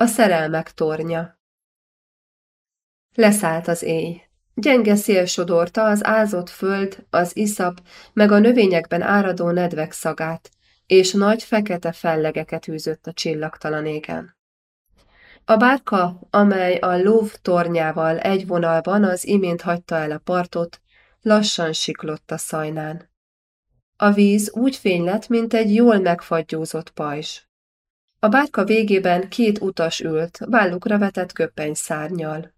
A szerelmek tornya Leszállt az éj. Gyenge szél sodorta az ázott föld, az iszap, meg a növényekben áradó nedvek szagát, és nagy fekete fellegeket űzött a csillagtalan égen. A bárka, amely a lóv tornyával egy vonalban az imént hagyta el a partot, lassan siklott a szajnán. A víz úgy fény lett, mint egy jól megfagyózott pajzs. A bárka végében két utas ült, vállukra vetett köppeny szárnyal.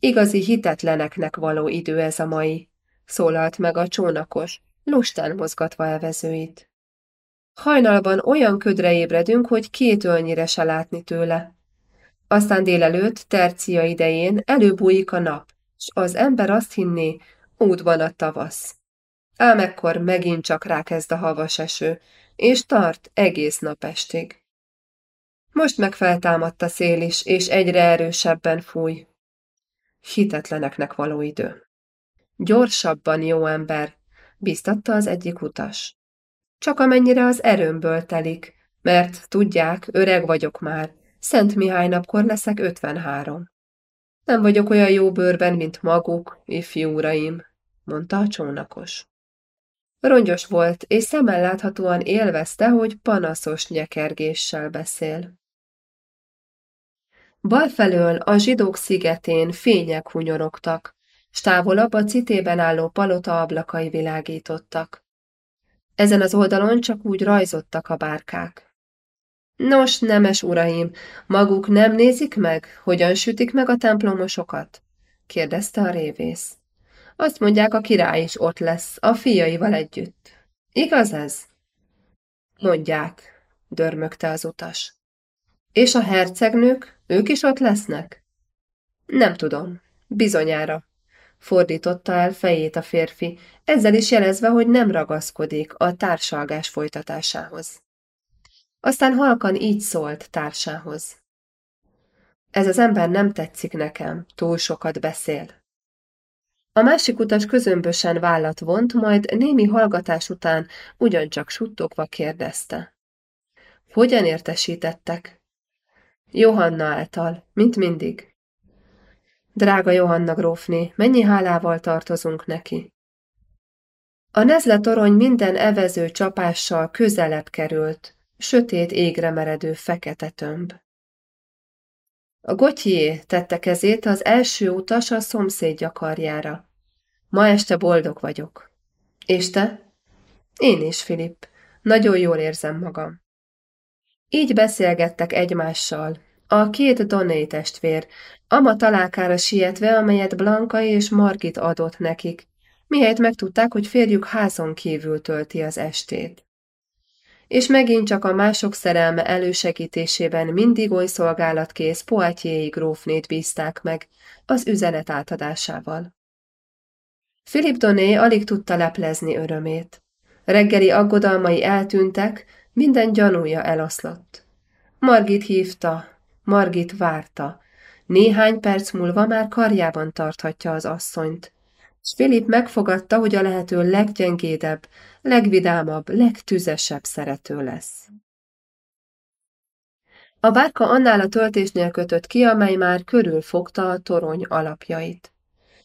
Igazi hitetleneknek való idő ez a mai, szólalt meg a csónakos, lustán mozgatva elvezőit. Hajnalban olyan ködre ébredünk, hogy két ölnyire se látni tőle. Aztán délelőtt, tercia idején előbújik a nap, s az ember azt hinné, útban a tavasz. Ám ekkor megint csak rákezd a havas eső, és tart egész nap estig. Most meg feltámadt a szél is, és egyre erősebben fúj. Hitetleneknek való idő. Gyorsabban, jó ember, biztatta az egyik utas. Csak amennyire az erőmből telik, mert tudják, öreg vagyok már, Szent Mihály napkor leszek 53. Nem vagyok olyan jó bőrben, mint maguk, ifjú mondta a csónakos. Rongyos volt, és szemmel láthatóan élvezte, hogy panaszos nyekergéssel beszél. Bal felől a zsidók szigetén fények hunyorogtak, s távolabb a citében álló palota ablakai világítottak. Ezen az oldalon csak úgy rajzottak a bárkák. Nos, nemes uraim, maguk nem nézik meg, hogyan sütik meg a templomosokat? kérdezte a révész. Azt mondják, a király is ott lesz, a fiaival együtt. Igaz ez? Mondják, dörmögte az utas. És a hercegnők, ők is ott lesznek? Nem tudom, bizonyára, fordította el fejét a férfi, ezzel is jelezve, hogy nem ragaszkodik a társalgás folytatásához. Aztán halkan így szólt társához. Ez az ember nem tetszik nekem, túl sokat beszél. A másik utas közömbösen vállat vont, majd némi hallgatás után ugyancsak suttogva kérdezte. Hogyan értesítettek? Johanna által, mint mindig. Drága Johanna grófné, mennyi hálával tartozunk neki. A nezle torony minden evező csapással közelebb került, sötét égre meredő fekete tömb. A gotyé tette kezét az első utas a szomszéd karjára. Ma este boldog vagyok. És te? Én is, Filip. Nagyon jól érzem magam. Így beszélgettek egymással, a két Donné testvér, ama találkára sietve, amelyet Blanka és Margit adott nekik, mihelyt megtudták, hogy férjük házon kívül tölti az estét. És megint csak a mások szerelme elősegítésében mindig oly szolgálatkész Poitiers grófnét bízták meg az üzenet átadásával. Philip Doné alig tudta leplezni örömét. Reggeli aggodalmai eltűntek, minden gyanúja eloszlott. Margit hívta, Margit várta. Néhány perc múlva már karjában tarthatja az asszonyt. S Filip megfogadta, hogy a lehető leggyengédebb, legvidámabb, legtüzesebb szerető lesz. A bárka annál a töltésnél kötött ki, amely már körülfogta a torony alapjait.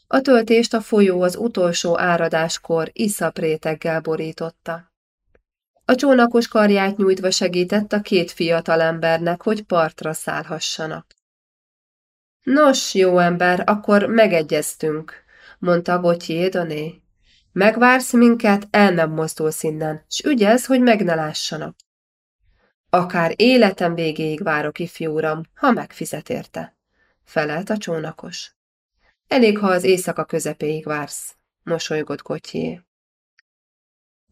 A töltést a folyó az utolsó áradáskor iszapréteggel borította. A csónakos karját nyújtva segített a két fiatal embernek, hogy partra szállhassanak. Nos, jó ember, akkor megegyeztünk, mondta Botyé Doné. Megvársz minket, el nem mozdulsz innen, s ügyelsz, hogy meg ne lássanak. Akár életem végéig várok, ifjú uram, ha megfizet érte, felelt a csónakos. Elég, ha az éjszaka közepéig vársz, mosolygott Kotyé.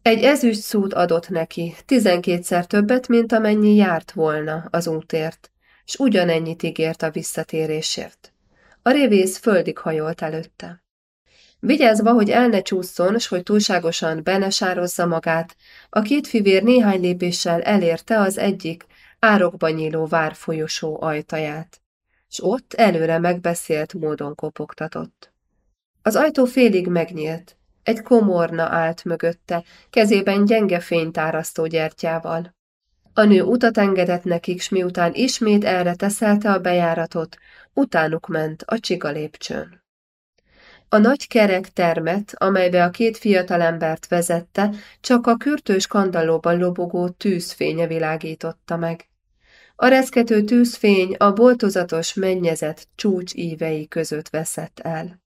Egy ezüst szút adott neki, tizenkétszer többet, mint amennyi járt volna az útért, s ugyanennyit ígért a visszatérésért. A révész földig hajolt előtte. Vigyázva, hogy el ne csúszson, s hogy túlságosan benesározza magát, a két fivér néhány lépéssel elérte az egyik árokba nyíló várfolyosó ajtaját, s ott előre megbeszélt módon kopogtatott. Az ajtó félig megnyílt, egy komorna állt mögötte, kezében gyenge fénytárasztó gyertyával. A nő utat engedett nekik, s miután ismét erre teszelte a bejáratot, utánuk ment a csiga lépcsőn. A nagy kerek termet, amelybe a két fiatalembert vezette, csak a kürtős kandallóban lobogó tűzfénye világította meg. A reszkető tűzfény a boltozatos mennyezet csúcs ívei között veszett el.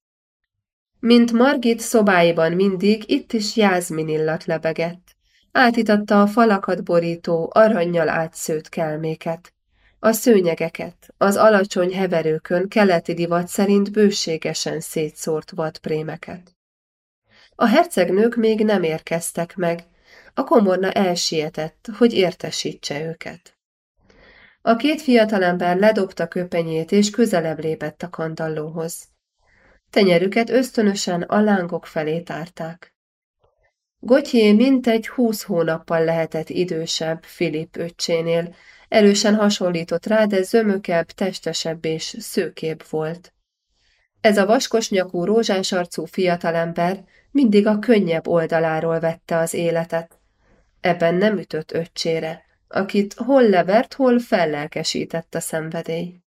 Mint Margit szobáiban mindig, itt is Jászmin illat lebegett. Átitatta a falakat borító, aranyjal átszőtt kelméket. A szőnyegeket, az alacsony heverőkön keleti divat szerint bőségesen szétszórt vadprémeket. A hercegnők még nem érkeztek meg, a komorna elsietett, hogy értesítse őket. A két fiatalember ledobta köpenyét, és közelebb lépett a kandallóhoz. Tenyerüket ösztönösen a lángok felé tárták. Gotyé mintegy húsz hónappal lehetett idősebb Filip öccsénél, erősen hasonlított rá, de zömökebb, testesebb és szőkébb volt. Ez a vaskos nyakú, rózsás arcú fiatalember mindig a könnyebb oldaláról vette az életet. Ebben nem ütött öccsére, akit hol levert, hol fellelkesített a szenvedély.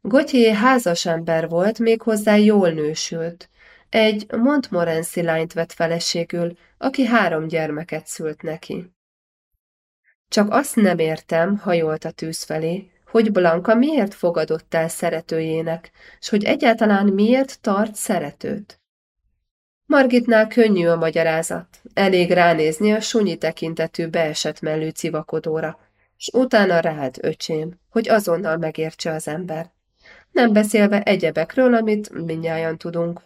Gotyé házas ember volt, méghozzá jól nősült. Egy Montmorency lányt vett feleségül, aki három gyermeket szült neki. Csak azt nem értem, hajolt a tűz felé, hogy Blanka miért fogadott el szeretőjének, s hogy egyáltalán miért tart szeretőt. Margitnál könnyű a magyarázat, elég ránézni a sunyi tekintetű beesett mellű civakodóra, s utána rád, öcsém, hogy azonnal megértse az ember. Nem beszélve egyebekről, amit mindnyájan tudunk.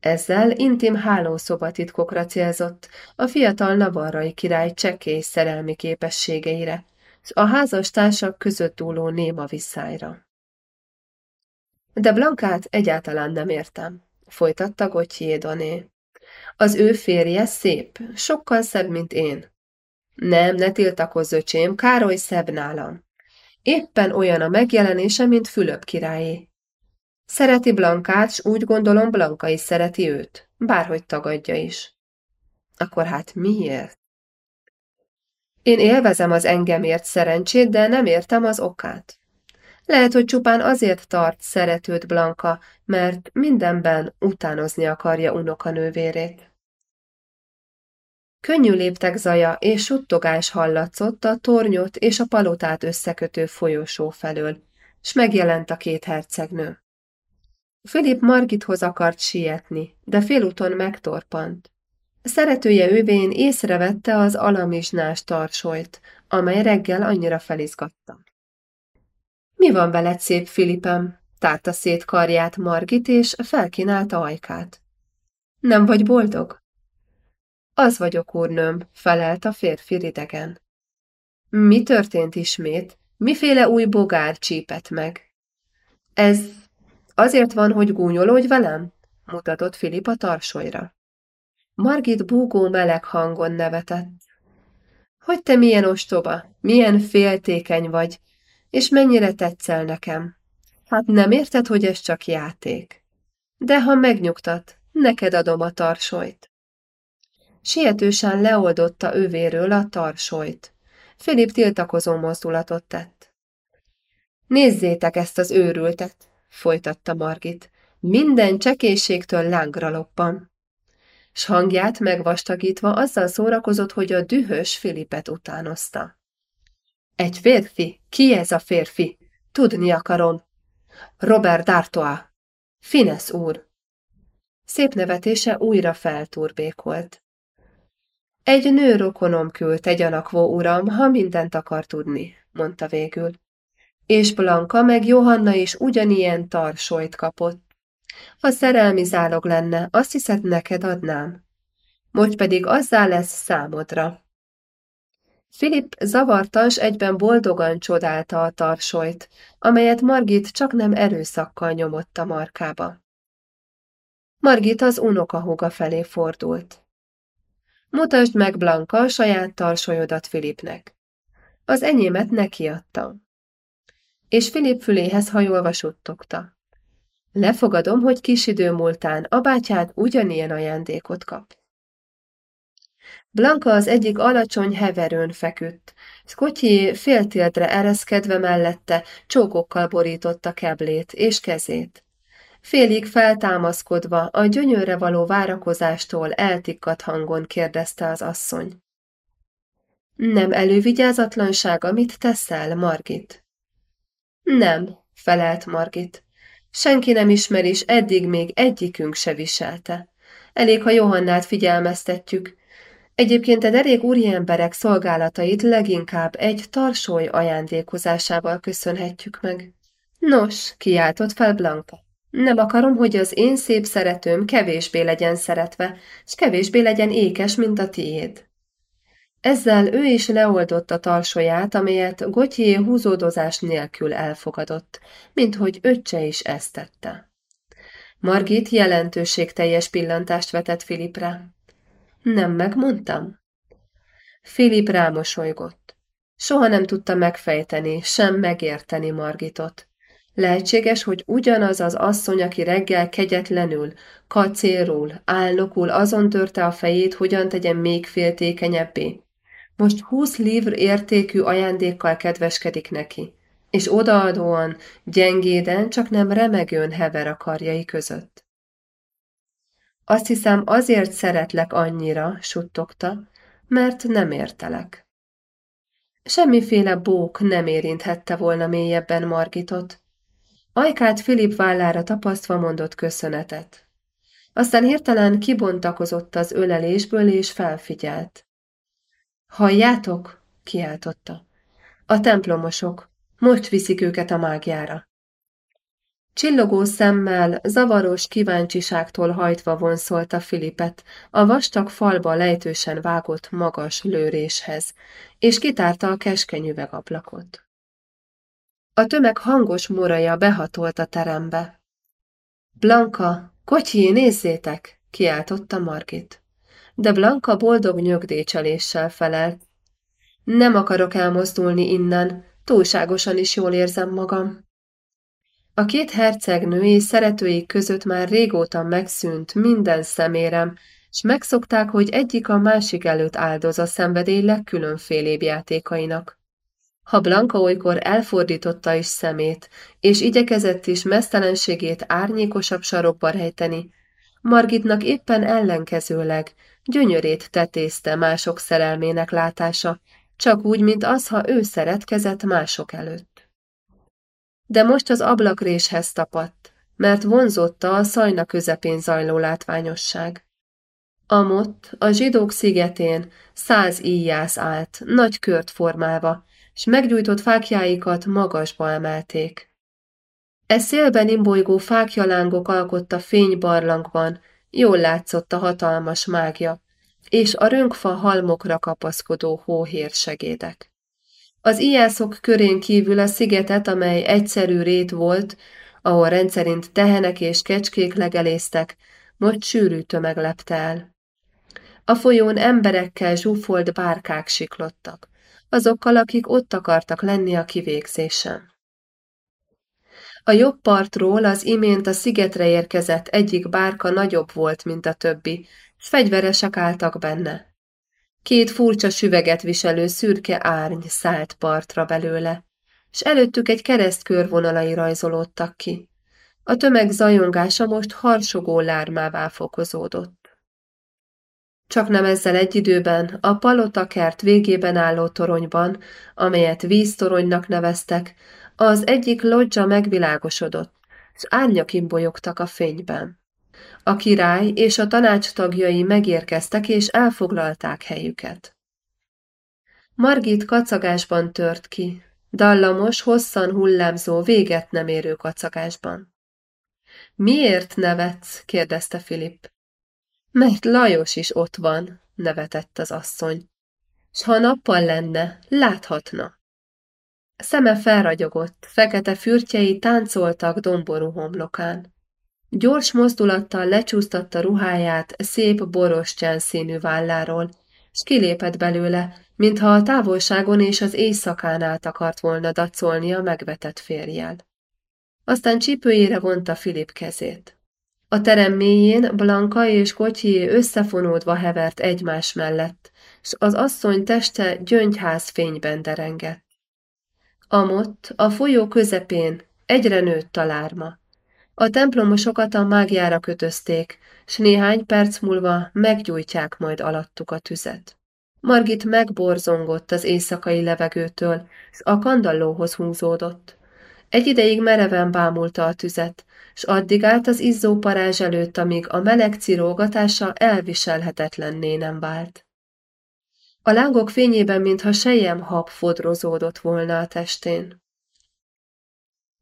Ezzel intim hálószobatitkokra célzott, a fiatal navarrai király csekély szerelmi képességeire, a házastársak között dúló néma visszájra. De Blankát egyáltalán nem értem, folytatta Gauthier Doné. Az ő férje szép, sokkal szebb, mint én. Nem, ne tiltakozz, öcsém, Károly szebb nálam. Éppen olyan a megjelenése, mint Fülöp királyé. Szereti Blankát, s úgy gondolom Blanka is szereti őt, bárhogy tagadja is. Akkor hát miért? Én élvezem az engemért szerencsét, de nem értem az okát. Lehet, hogy csupán azért tart szeretőt Blanka, mert mindenben utánozni akarja unokanővérét. Könnyű léptek zaja és suttogás hallatszott a tornyot és a palotát összekötő folyosó felől, s megjelent a két hercegnő. Filip Margithoz akart sietni, de félúton megtorpant. Szeretője ővén észrevette az alamizsnás tarsolyt, amely reggel annyira felizgatta. Mi van veled, szép Filipem? tárta szét karját Margit, és felkínálta ajkát. Nem vagy boldog? Az vagyok, úrnőm, felelt a férfi ridegen. Mi történt ismét? Miféle új bogár csípett meg? Ez azért van, hogy gúnyolódj velem? mutatott Filip a tarsolyra. Margit búgó meleg hangon nevetett. Hogy te milyen ostoba, milyen féltékeny vagy, és mennyire tetszel nekem. Hát nem érted, hogy ez csak játék. De ha megnyugtat, neked adom a tarsolyt. Sietősen leoldotta övéről a tarsolyt. Filip tiltakozó mozdulatot tett. Nézzétek ezt az őrültet, folytatta Margit. Minden csekészségtől lángra loppan. S hangját megvastagítva azzal szórakozott, hogy a dühös Filipet utánozta. Egy férfi? Ki ez a férfi? Tudni akarom. Robert D'Artois. Finesz úr. Szép nevetése újra felturbékolt. Egy nő rokonom küldte gyanakvó uram, ha mindent akar tudni, mondta végül. És Blanka meg Johanna is ugyanilyen tarsolyt kapott. Ha szerelmi zálog lenne, azt hiszed neked adnám. Most pedig azzá lesz számodra. Filip zavartan s egyben boldogan csodálta a tarsolyt, amelyet Margit csak nem erőszakkal nyomott a markába. Margit az unokahúga felé fordult. Mutasd meg, Blanka, a saját tarsolyodat Filipnek. Az enyémet nekiadtam. És Filip füléhez hajolva suttogta. Lefogadom, hogy kis idő múltán a bátyád ugyanilyen ajándékot kap. Blanka az egyik alacsony heverőn feküdt. Scotty féltéldre ereszkedve mellette csókokkal borította keblét és kezét. Félig feltámaszkodva, a gyönyörre való várakozástól eltikkadt hangon kérdezte az asszony. Nem elővigyázatlanság, amit teszel, Margit? Nem, felelt Margit. Senki nem ismer, és eddig még egyikünk se viselte. Elég, ha Johannát figyelmeztetjük. Egyébként a derék úriemberek szolgálatait leginkább egy tarsoly ajándékozásával köszönhetjük meg. Nos, kiáltott fel Blanka. Nem akarom, hogy az én szép szeretőm kevésbé legyen szeretve, és kevésbé legyen ékes, mint a tiéd. Ezzel ő is leoldotta tarsóját, amelyet Gotyé húzódozás nélkül elfogadott, minthogy öccse is ezt tette. Margit jelentőségteljes pillantást vetett Filipre. Nem megmondtam? Filip rámosolygott. Soha nem tudta megfejteni, sem megérteni Margitot. Lehetséges, hogy ugyanaz az asszony, aki reggel kegyetlenül, kacérul, álnokul azon törte a fejét, hogyan tegyen még féltékenyebbé. Most húsz livr értékű ajándékkal kedveskedik neki, és odaadóan, gyengéden, csak nem remegőn hever a karjai között. Azt hiszem, azért szeretlek annyira, suttogta, mert nem értelek. Semmiféle bók nem érinthette volna mélyebben Margitot, Ajkát Filip vállára tapasztva mondott köszönetet. Aztán hirtelen kibontakozott az ölelésből, és felfigyelt. Halljátok? kiáltotta. A templomosok. Most viszik őket a mágiára. Csillogó szemmel, zavaros kíváncsiságtól hajtva vonszolta Filipet a vastag falba lejtősen vágott magas lőréshez, és kitárta a keskeny üvegablakot. A tömeg hangos moraja behatolt a terembe. Blanka, kocsi, nézzétek! kiáltotta Margit. De Blanka boldog nyögdécseléssel felelt. Nem akarok elmozdulni innen, túlságosan is jól érzem magam. A két hercegnő és szeretőik között már régóta megszűnt minden szemérem, s megszokták, hogy egyik a másik előtt áldoz a szenvedély legkülönfélébb játékainak. Ha Blanka olykor elfordította is szemét, és igyekezett is mesztelenségét árnyékosabb sarokba rejteni, Margitnak éppen ellenkezőleg gyönyörét tetézte mások szerelmének látása, csak úgy, mint az, ha ő szeretkezett mások előtt. De most az ablakréshez tapadt, mert vonzotta a szajna közepén zajló látványosság. Amott, a zsidók szigetén száz íjász állt, nagy kört formálva, s meggyújtott fákjáikat magasba emelték. E szélben imbolygó fákjalángok alkotta fénybarlangban, jól látszott a hatalmas mágia, és a rönkfa halmokra kapaszkodó hóhér segédek. Az ijászok körén kívül a szigetet, amely egyszerű rét volt, ahol rendszerint tehenek és kecskék legeléztek, most sűrű tömeg lepte el. A folyón emberekkel zsúfolt bárkák siklottak azokkal, akik ott akartak lenni a kivégzésen. A jobb partról az imént a szigetre érkezett egyik bárka nagyobb volt, mint a többi, fegyveresek álltak benne. Két furcsa süveget viselő szürke árny szállt partra belőle, s előttük egy kereszt körvonalai rajzolódtak ki. A tömeg zajongása most harsogó lármává fokozódott. Csak nem ezzel egy időben a palotakert végében álló toronyban, amelyet víztoronynak neveztek, az egyik lodzsa megvilágosodott, és árnyak imbolyogtak a fényben. A király és a tanács tagjai megérkeztek és elfoglalták helyüket. Margit kacagásban tört ki, dallamos, hosszan hullámzó, véget nem érő kacagásban. Miért nevetsz? kérdezte Filip. Mert Lajos is ott van, nevetett az asszony. S ha nappal lenne, láthatna. Szeme felragyogott, fekete fürtjei táncoltak domború homlokán. Gyors mozdulattal lecsúsztatta ruháját szép borostyán színű válláról, s kilépett belőle, mintha a távolságon és az éjszakán át akart volna dacolni a megvetett férjel. Aztán csípőjére vonta Filip kezét. A terem mélyén Blanka és Kotyié összefonódva hevert egymás mellett, s az asszony teste gyöngyház fényben derengett. Amott, a folyó közepén, egyre nőtt a lárma. A templomosokat a mágiára kötözték, s néhány perc múlva meggyújtják majd alattuk a tüzet. Margit megborzongott az éjszakai levegőtől, s a kandallóhoz húzódott. Egy ideig mereven bámulta a tüzet, s addig állt az izzó parázs előtt, amíg a meleg cirógatása elviselhetetlenné nem vált. A lángok fényében, mintha sejem hab fodrozódott volna a testén.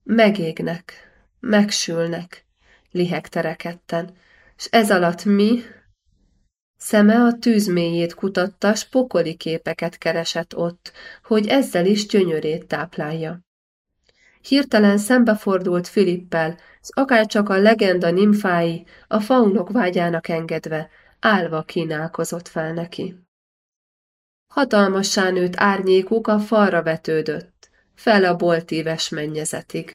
Megégnek, megsülnek, lihegte rekedten, s ez alatt mi? Szeme a tűz mélyét kutatta, s pokoli képeket keresett ott, hogy ezzel is gyönyörét táplálja. Hirtelen szembefordult Filippel, s akárcsak a legenda nimfái, a faunok vágyának engedve, álva kínálkozott fel neki. Hatalmassá nőtt árnyékuk a falra vetődött, fel a boltíves mennyezetig.